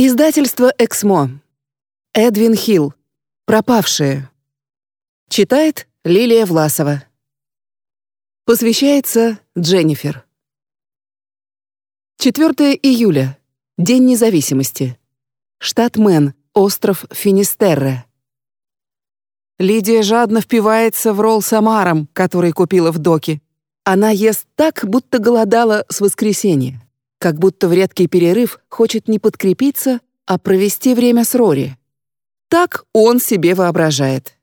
Издательство «Эксмо». Эдвин Хилл. «Пропавшие». Читает Лилия Власова. Посвящается Дженнифер. 4 июля. День независимости. Штат Мэн, остров Финистерре. Лидия жадно впивается в ролл с омаром, который купила в доке. Она ест так, будто голодала с воскресенья как будто в редкий перерыв хочет не подкрепиться, а провести время с Рори. Так он себе воображает.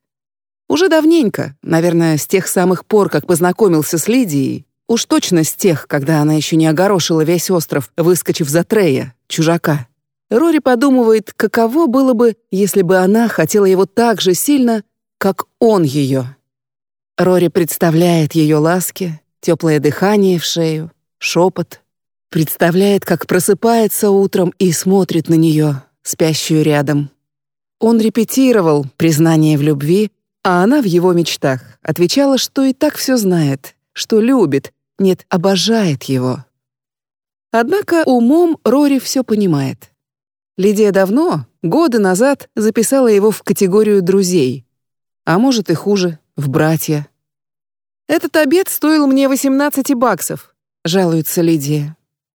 Уже давненько, наверное, с тех самых пор, как познакомился с Лидией, уж точно с тех, когда она еще не огорошила весь остров, выскочив за Трея, чужака. Рори подумывает, каково было бы, если бы она хотела его так же сильно, как он ее. Рори представляет ее ласки, теплое дыхание в шею, шепот, Представляет, как просыпается утром и смотрит на нее, спящую рядом. Он репетировал признание в любви, а она в его мечтах отвечала, что и так все знает, что любит, нет, обожает его. Однако умом Рори все понимает. Лидия давно, годы назад, записала его в категорию друзей. А может и хуже, в братья. «Этот обед стоил мне 18 баксов», — жалуется Лидия.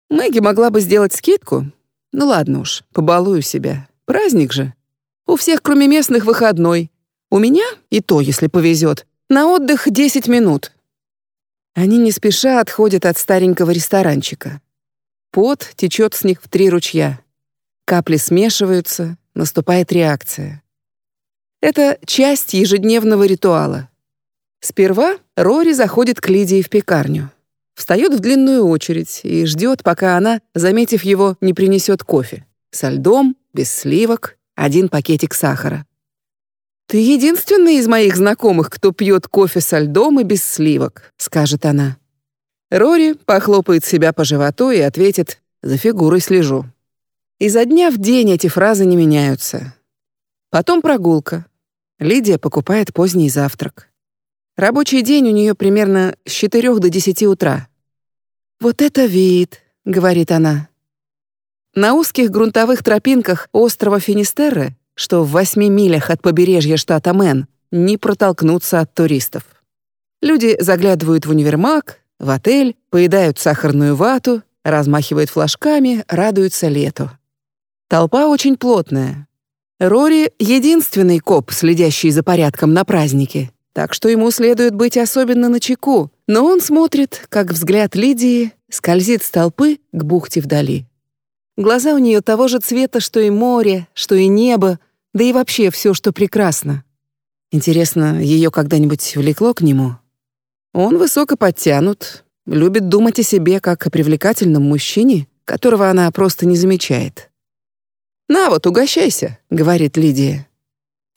Мэгги могла бы сделать скидку. Ну ладно уж, побалую себя. Праздник же. У всех, кроме местных, выходной. У меня, и то, если повезет, на отдых 10 минут. Они не спеша отходят от старенького ресторанчика. Пот течет с них в три ручья. Капли смешиваются, наступает реакция. Это часть ежедневного ритуала. Сперва Рори заходит к Лидии в пекарню. Встает в длинную очередь и ждет, пока она, заметив его, не принесет кофе. Со льдом, без сливок, один пакетик сахара. «Ты единственный из моих знакомых, кто пьет кофе со льдом и без сливок», — скажет она. Рори похлопает себя по животу и ответит «За фигурой слежу». Изо дня в день эти фразы не меняются. Потом прогулка. Лидия покупает поздний завтрак. Рабочий день у нее примерно с 4 до 10 утра. «Вот это вид», — говорит она. На узких грунтовых тропинках острова Финистерре, что в восьми милях от побережья штата Мэн, не протолкнуться от туристов. Люди заглядывают в универмаг, в отель, поедают сахарную вату, размахивают флажками, радуются лету. Толпа очень плотная. Рори — единственный коп, следящий за порядком на празднике, так что ему следует быть особенно начеку, но он смотрит, как взгляд Лидии скользит с толпы к бухте вдали. Глаза у нее того же цвета, что и море, что и небо, да и вообще все, что прекрасно. Интересно, ее когда-нибудь влекло к нему? Он высоко подтянут, любит думать о себе как о привлекательном мужчине, которого она просто не замечает. «На вот, угощайся», — говорит Лидия.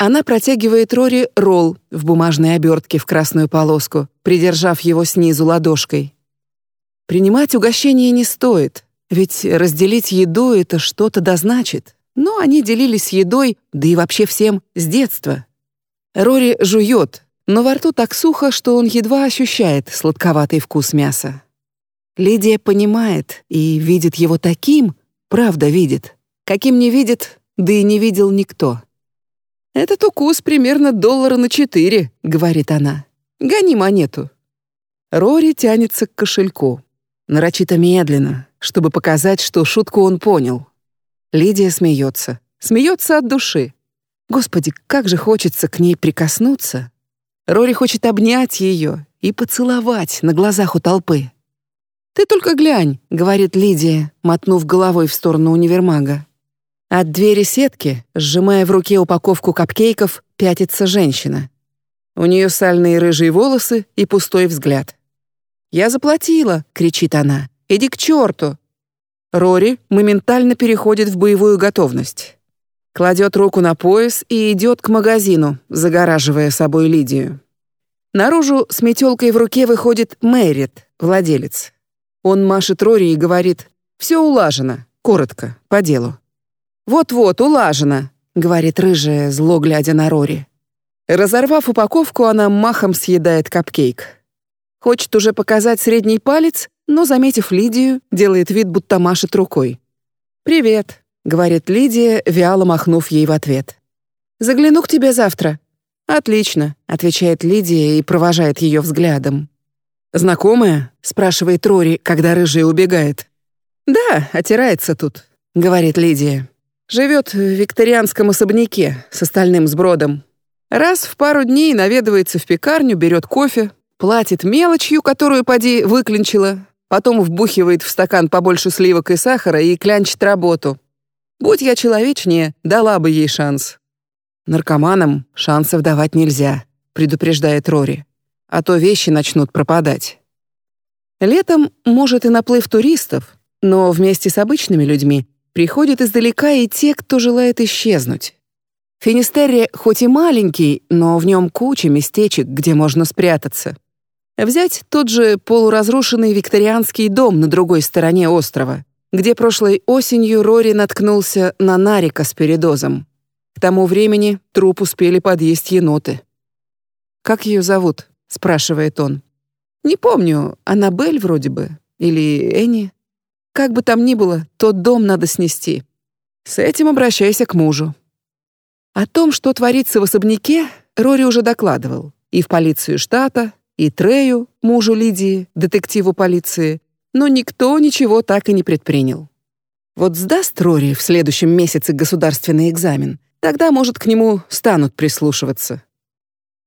Она протягивает Рори ролл в бумажной обертке в красную полоску, придержав его снизу ладошкой. Принимать угощение не стоит, ведь разделить еду — это что-то да значит. Но они делились едой, да и вообще всем, с детства. Рори жует, но во рту так сухо, что он едва ощущает сладковатый вкус мяса. Лидия понимает и видит его таким, правда видит, каким не видит, да и не видел никто. «Этот укус примерно доллара на четыре», — говорит она. «Гони монету». Рори тянется к кошельку. Нарочито медленно, чтобы показать, что шутку он понял. Лидия смеется. Смеется от души. Господи, как же хочется к ней прикоснуться. Рори хочет обнять ее и поцеловать на глазах у толпы. «Ты только глянь», — говорит Лидия, мотнув головой в сторону универмага. От двери сетки, сжимая в руке упаковку капкейков, пятится женщина. У нее сальные рыжие волосы и пустой взгляд. «Я заплатила!» — кричит она. «Иди к черту!» Рори моментально переходит в боевую готовность. Кладет руку на пояс и идет к магазину, загораживая собой Лидию. Наружу с метелкой в руке выходит Мэрит, владелец. Он машет Рори и говорит «Все улажено, коротко, по делу». «Вот-вот, улажено», — говорит рыжая, зло глядя на Рори. Разорвав упаковку, она махом съедает капкейк. Хочет уже показать средний палец, но, заметив Лидию, делает вид, будто машет рукой. «Привет», — говорит Лидия, вяло махнув ей в ответ. «Загляну к тебе завтра». «Отлично», — отвечает Лидия и провожает ее взглядом. «Знакомая?» — спрашивает Рори, когда рыжая убегает. «Да, отирается тут», — говорит Лидия. «Живет в викторианском особняке с остальным сбродом. Раз в пару дней наведывается в пекарню, берет кофе, платит мелочью, которую поди выклинчила, потом вбухивает в стакан побольше сливок и сахара и клянчит работу. Будь я человечнее, дала бы ей шанс. Наркоманам шансов давать нельзя, предупреждает Рори, а то вещи начнут пропадать. Летом может и наплыв туристов, но вместе с обычными людьми приходят издалека и те, кто желает исчезнуть. Финистерре хоть и маленький, но в нем куча местечек, где можно спрятаться. Взять тот же полуразрушенный викторианский дом на другой стороне острова, где прошлой осенью Рори наткнулся на Нарика с передозом. К тому времени труп успели подъесть еноты. «Как ее зовут?» — спрашивает он. «Не помню, Аннабель вроде бы. Или Энни. Как бы там ни было, тот дом надо снести. С этим обращайся к мужу». О том, что творится в особняке, Рори уже докладывал. И в полицию штата, и Трею, мужу Лидии, детективу полиции, но никто ничего так и не предпринял. Вот сдаст Рори в следующем месяце государственный экзамен, тогда, может, к нему станут прислушиваться.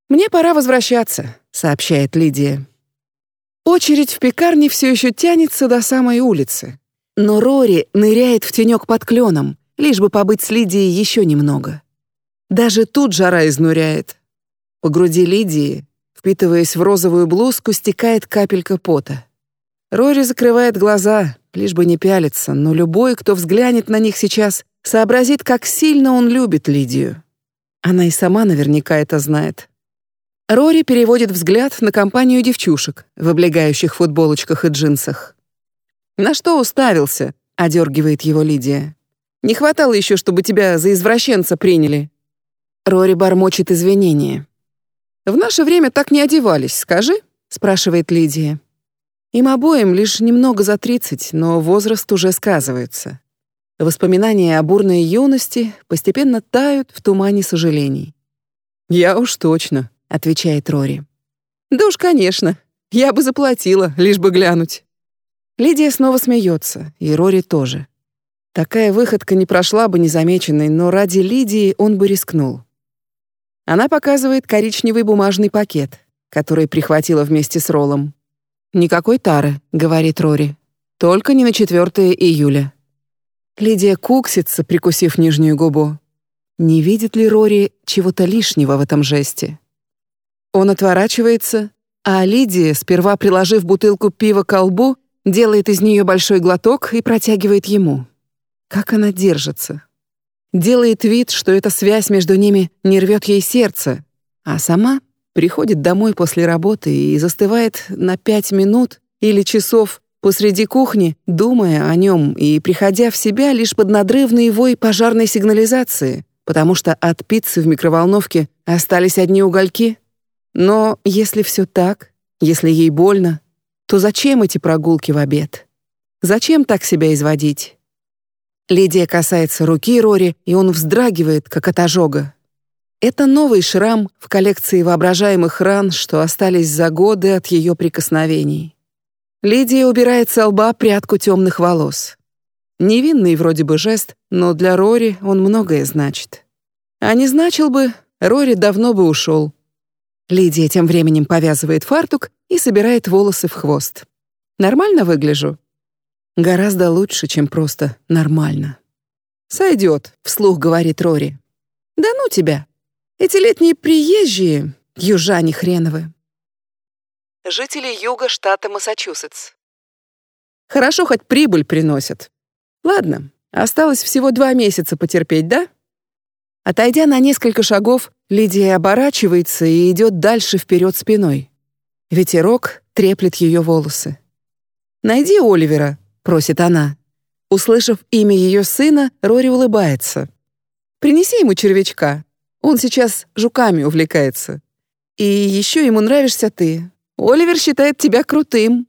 «Мне пора возвращаться», — сообщает Лидия. Очередь в пекарне все еще тянется до самой улицы. Но Рори ныряет в тенек под кленом, лишь бы побыть с Лидией еще немного. Даже тут жара изнуряет. По груди Лидии, впитываясь в розовую блузку, стекает капелька пота. Рори закрывает глаза, лишь бы не пялиться, но любой, кто взглянет на них сейчас, сообразит, как сильно он любит Лидию. Она и сама наверняка это знает. Рори переводит взгляд на компанию девчушек в облегающих футболочках и джинсах. «На что уставился?» — одергивает его Лидия. «Не хватало еще, чтобы тебя за извращенца приняли». Рори бормочет извинения. «В наше время так не одевались, скажи?» — спрашивает Лидия. Им обоим лишь немного за тридцать, но возраст уже сказывается. Воспоминания о бурной юности постепенно тают в тумане сожалений. «Я уж точно», — отвечает Рори. «Да уж, конечно. Я бы заплатила, лишь бы глянуть». Лидия снова смеется, и Рори тоже. Такая выходка не прошла бы незамеченной, но ради Лидии он бы рискнул. Она показывает коричневый бумажный пакет, который прихватила вместе с роллом. «Никакой тары», — говорит Рори. «Только не на 4 июля». Лидия куксится, прикусив нижнюю губу. Не видит ли Рори чего-то лишнего в этом жесте? Он отворачивается, а Лидия, сперва приложив бутылку пива к колбу, делает из нее большой глоток и протягивает ему. Как она держится? делает вид, что эта связь между ними не рвет ей сердце, а сама приходит домой после работы и застывает на пять минут или часов посреди кухни, думая о нем и приходя в себя лишь под надрывный вой пожарной сигнализации, потому что от пиццы в микроволновке остались одни угольки. Но если все так, если ей больно, то зачем эти прогулки в обед? Зачем так себя изводить? Лидия касается руки Рори, и он вздрагивает, как от ожога. Это новый шрам в коллекции воображаемых ран, что остались за годы от ее прикосновений. Лидия убирает с лба прядку темных волос. Невинный вроде бы жест, но для Рори он многое значит. А не значил бы, Рори давно бы ушел. Лидия тем временем повязывает фартук и собирает волосы в хвост. Нормально выгляжу? Гораздо лучше, чем просто нормально. «Сойдет», — вслух говорит Рори. «Да ну тебя! Эти летние приезжие, южане хреновы». Жители юга штата Массачусетс. Хорошо, хоть прибыль приносят. Ладно, осталось всего два месяца потерпеть, да? Отойдя на несколько шагов, Лидия оборачивается и идет дальше вперед спиной. Ветерок треплет ее волосы. «Найди Оливера», просит она. Услышав имя ее сына, Рори улыбается. Принеси ему червячка. Он сейчас жуками увлекается. И еще ему нравишься ты. Оливер считает тебя крутым.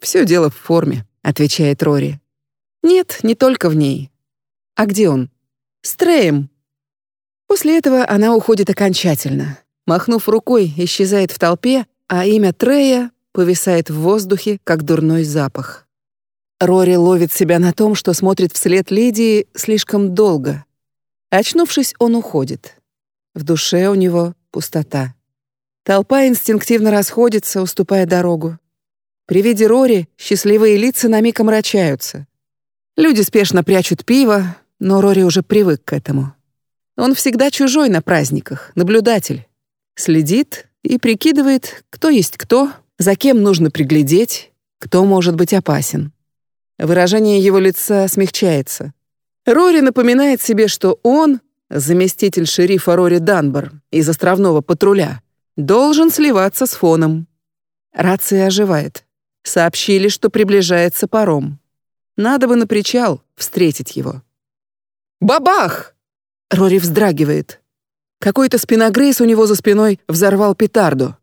Все дело в форме, отвечает Рори. Нет, не только в ней. А где он? С Треем. После этого она уходит окончательно. Махнув рукой, исчезает в толпе, а имя Трея повисает в воздухе, как дурной запах. Рори ловит себя на том, что смотрит вслед Лидии слишком долго. Очнувшись, он уходит. В душе у него пустота. Толпа инстинктивно расходится, уступая дорогу. При виде Рори счастливые лица на миг омрачаются. Люди спешно прячут пиво, но Рори уже привык к этому. Он всегда чужой на праздниках, наблюдатель. Следит и прикидывает, кто есть кто, за кем нужно приглядеть, кто может быть опасен. Выражение его лица смягчается. Рори напоминает себе, что он, заместитель шерифа Рори Данбар из островного патруля, должен сливаться с фоном. Рация оживает. Сообщили, что приближается паром. Надо бы на причал встретить его. Бабах! Рори вздрагивает. Какой-то спиногрейс у него за спиной взорвал петарду.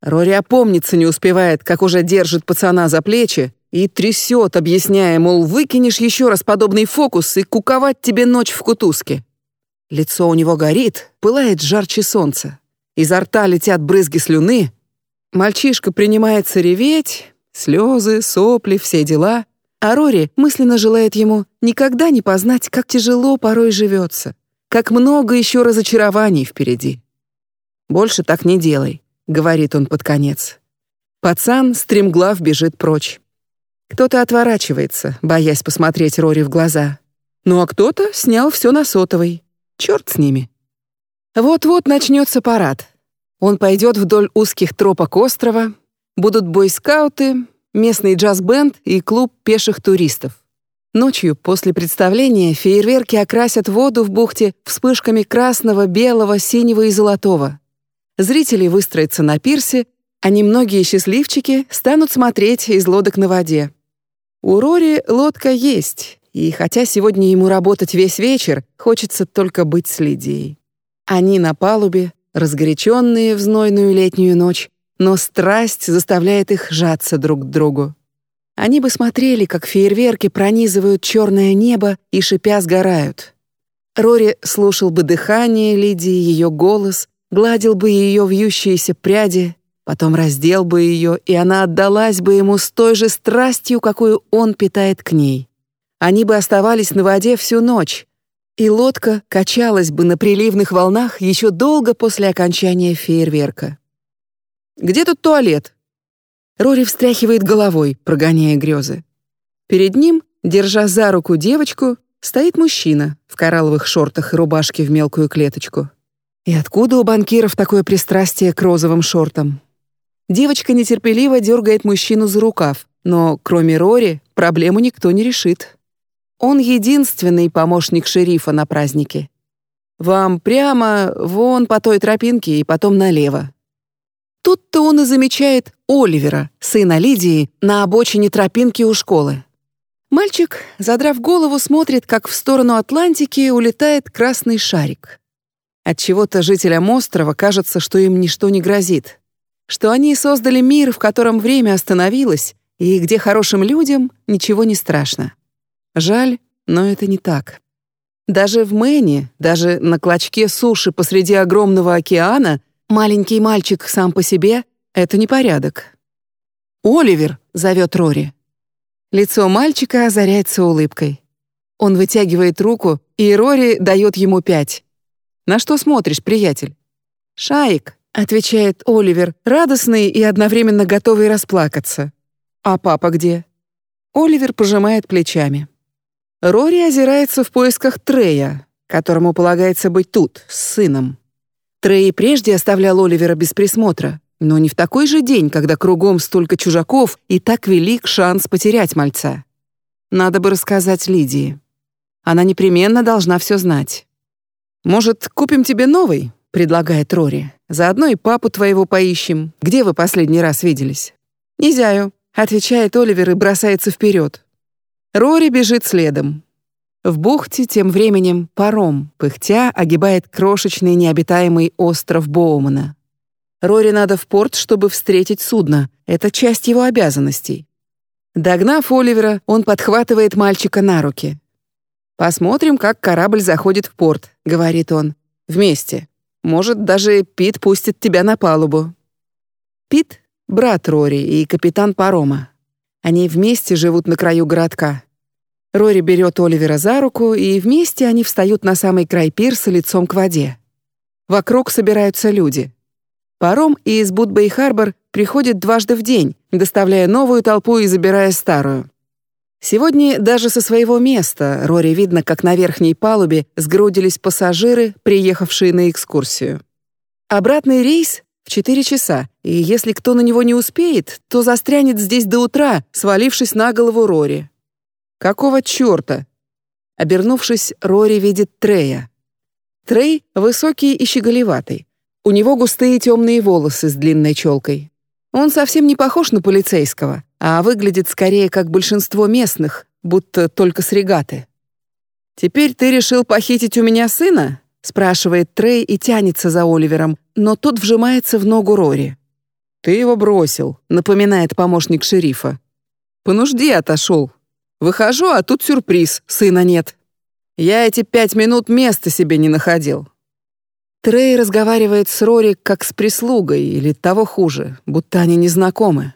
Рори опомниться не успевает, как уже держит пацана за плечи и трясет, объясняя, мол, выкинешь еще раз подобный фокус и куковать тебе ночь в кутузке. Лицо у него горит, пылает жарче солнца. Изо рта летят брызги слюны. Мальчишка принимается реветь, Слезы, сопли, все дела. А Рори мысленно желает ему никогда не познать, как тяжело порой живется, как много еще разочарований впереди. «Больше так не делай», — говорит он под конец. Пацан стремглав бежит прочь. Кто-то отворачивается, боясь посмотреть Рори в глаза. Ну а кто-то снял все на сотовый. Черт с ними. Вот-вот начнется парад. Он пойдет вдоль узких тропок острова, Будут бойскауты, местный джаз-бенд и клуб пеших туристов. Ночью после представления фейерверки окрасят воду в бухте вспышками красного, белого, синего и золотого. Зрители выстроятся на пирсе, а немногие счастливчики станут смотреть из лодок на воде. У Рори лодка есть, и хотя сегодня ему работать весь вечер, хочется только быть с Лидией. Они на палубе, разгоряченные в знойную летнюю ночь, но страсть заставляет их сжаться друг к другу. Они бы смотрели, как фейерверки пронизывают черное небо и шипя сгорают. Рори слушал бы дыхание Лидии, ее голос, гладил бы ее вьющиеся пряди, потом раздел бы ее, и она отдалась бы ему с той же страстью, какую он питает к ней. Они бы оставались на воде всю ночь, и лодка качалась бы на приливных волнах еще долго после окончания фейерверка. Где тут туалет?» Рори встряхивает головой, прогоняя грезы. Перед ним, держа за руку девочку, стоит мужчина в коралловых шортах и рубашке в мелкую клеточку. И откуда у банкиров такое пристрастие к розовым шортам? Девочка нетерпеливо дергает мужчину за рукав, но кроме Рори проблему никто не решит. Он единственный помощник шерифа на празднике. Вам прямо вон по той тропинке и потом налево. Тут-то он и замечает Оливера, сына Лидии, на обочине тропинки у школы. Мальчик, задрав голову, смотрит, как в сторону Атлантики улетает красный шарик. От чего-то жителям острова кажется, что им ничто не грозит, что они создали мир, в котором время остановилось и где хорошим людям ничего не страшно. Жаль, но это не так. Даже в Мэне, даже на клочке суши посреди огромного океана Маленький мальчик сам по себе — это непорядок. «Оливер!» — зовет Рори. Лицо мальчика озаряется улыбкой. Он вытягивает руку, и Рори дает ему пять. «На что смотришь, приятель?» «Шаик», — отвечает Оливер, радостный и одновременно готовый расплакаться. «А папа где?» Оливер пожимает плечами. Рори озирается в поисках Трея, которому полагается быть тут, с сыном. Трей прежде оставлял Оливера без присмотра, но не в такой же день, когда кругом столько чужаков и так велик шанс потерять мальца. Надо бы рассказать Лидии. Она непременно должна все знать. «Может, купим тебе новый?» — предлагает Рори. «Заодно и папу твоего поищем. Где вы последний раз виделись?» «Низяю», — отвечает Оливер и бросается вперед. Рори бежит следом. В бухте тем временем паром, пыхтя, огибает крошечный необитаемый остров Боумана. Рори надо в порт, чтобы встретить судно. Это часть его обязанностей. Догнав Оливера, он подхватывает мальчика на руки. «Посмотрим, как корабль заходит в порт», — говорит он. «Вместе. Может, даже Пит пустит тебя на палубу». Пит — брат Рори и капитан парома. Они вместе живут на краю городка. Рори берет Оливера за руку, и вместе они встают на самый край пирса лицом к воде. Вокруг собираются люди. Паром из Будбей-Харбор приходит дважды в день, доставляя новую толпу и забирая старую. Сегодня даже со своего места Рори видно, как на верхней палубе сгрудились пассажиры, приехавшие на экскурсию. Обратный рейс в 4 часа, и если кто на него не успеет, то застрянет здесь до утра, свалившись на голову Рори. Какого чёрта? Обернувшись, Рори видит Трея. Трей высокий и щеголеватый. У него густые темные волосы с длинной челкой. Он совсем не похож на полицейского, а выглядит скорее как большинство местных, будто только с регаты. «Теперь ты решил похитить у меня сына?» — спрашивает Трей и тянется за Оливером, но тот вжимается в ногу Рори. «Ты его бросил», — напоминает помощник шерифа. «По нужде отошел. Выхожу, а тут сюрприз, сына нет. Я эти пять минут места себе не находил. Трей разговаривает с Рори как с прислугой или того хуже, будто они не знакомы.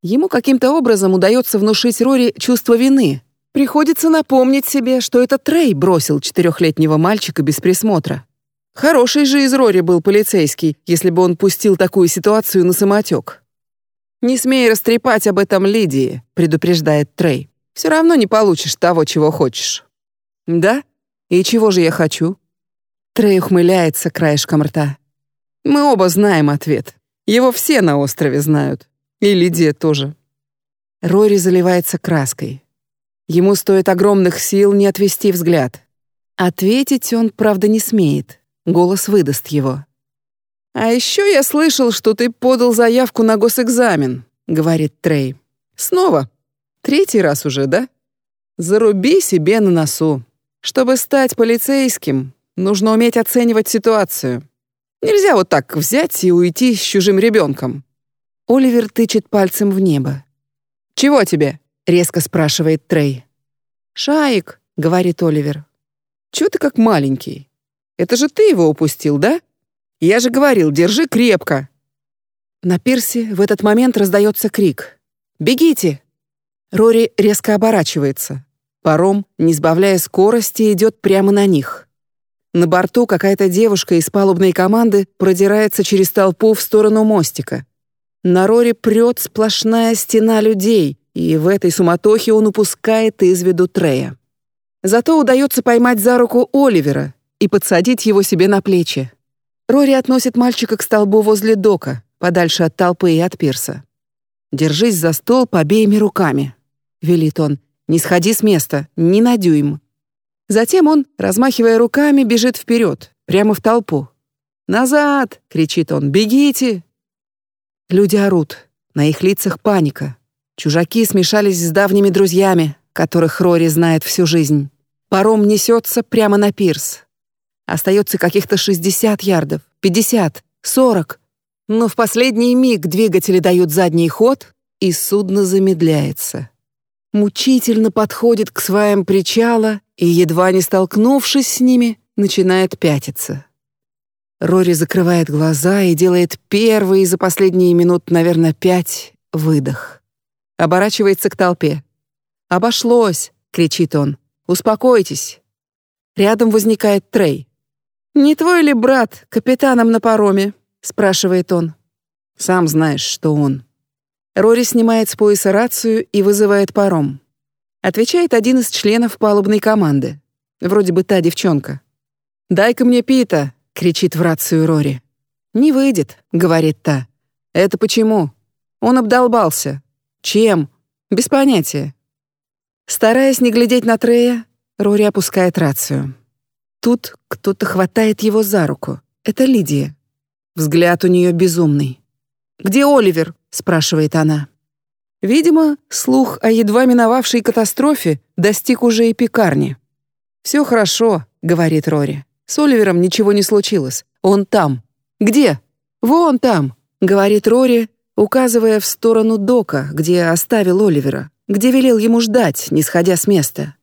Ему каким-то образом удается внушить Рори чувство вины. Приходится напомнить себе, что это Трей бросил четырехлетнего мальчика без присмотра. Хороший же из Рори был полицейский, если бы он пустил такую ситуацию на самотек. «Не смей растрепать об этом Лидии», — предупреждает Трей. «Все равно не получишь того, чего хочешь». «Да? И чего же я хочу?» Трей ухмыляется краешком рта. Мы оба знаем ответ. Его все на острове знают. И Лидия тоже. Рори заливается краской. Ему стоит огромных сил не отвести взгляд. Ответить он, правда, не смеет. Голос выдаст его. «А еще я слышал, что ты подал заявку на госэкзамен», — говорит Трей. «Снова? Третий раз уже, да? Заруби себе на носу. Чтобы стать полицейским, Нужно уметь оценивать ситуацию. Нельзя вот так взять и уйти с чужим ребенком. Оливер тычет пальцем в небо. «Чего тебе?» — резко спрашивает Трей. «Шаик», — говорит Оливер. «Чего ты как маленький? Это же ты его упустил, да? Я же говорил, держи крепко». На пирсе в этот момент раздается крик. «Бегите!» Рори резко оборачивается. Паром, не сбавляя скорости, идет прямо на них. На борту какая-то девушка из палубной команды продирается через толпу в сторону мостика. На Роре прет сплошная стена людей, и в этой суматохе он упускает из виду Трея. Зато удается поймать за руку Оливера и подсадить его себе на плечи. Рори относит мальчика к столбу возле дока, подальше от толпы и от пирса. «Держись за стол обеими руками», — велит он. «Не сходи с места, ни на дюйм». Затем он, размахивая руками, бежит вперед, прямо в толпу. «Назад!» — кричит он. «Бегите!» Люди орут. На их лицах паника. Чужаки смешались с давними друзьями, которых Рори знает всю жизнь. Паром несется прямо на пирс. Остается каких-то 60 ярдов, 50, 40. Но в последний миг двигатели дают задний ход, и судно замедляется. Мучительно подходит к сваям причала и, едва не столкнувшись с ними, начинает пятиться. Рори закрывает глаза и делает первый за последние минут, наверное, пять выдох. Оборачивается к толпе. «Обошлось!» — кричит он. «Успокойтесь!» Рядом возникает Трей. «Не твой ли брат капитаном на пароме?» — спрашивает он. Сам знаешь, что он. Рори снимает с пояса рацию и вызывает паром. Отвечает один из членов палубной команды. Вроде бы та девчонка. «Дай-ка мне Пита!» — кричит в рацию Рори. «Не выйдет», — говорит та. «Это почему?» Он обдолбался. «Чем?» «Без понятия». Стараясь не глядеть на Трея, Рори опускает рацию. Тут кто-то хватает его за руку. Это Лидия. Взгляд у нее безумный. «Где Оливер?» — спрашивает она. Видимо, слух о едва миновавшей катастрофе достиг уже и пекарни. «Все хорошо», — говорит Рори. «С Оливером ничего не случилось. Он там». «Где?» «Вон там», — говорит Рори, указывая в сторону дока, где оставил Оливера, где велел ему ждать, не сходя с места.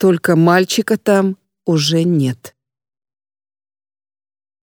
Только мальчика там уже нет.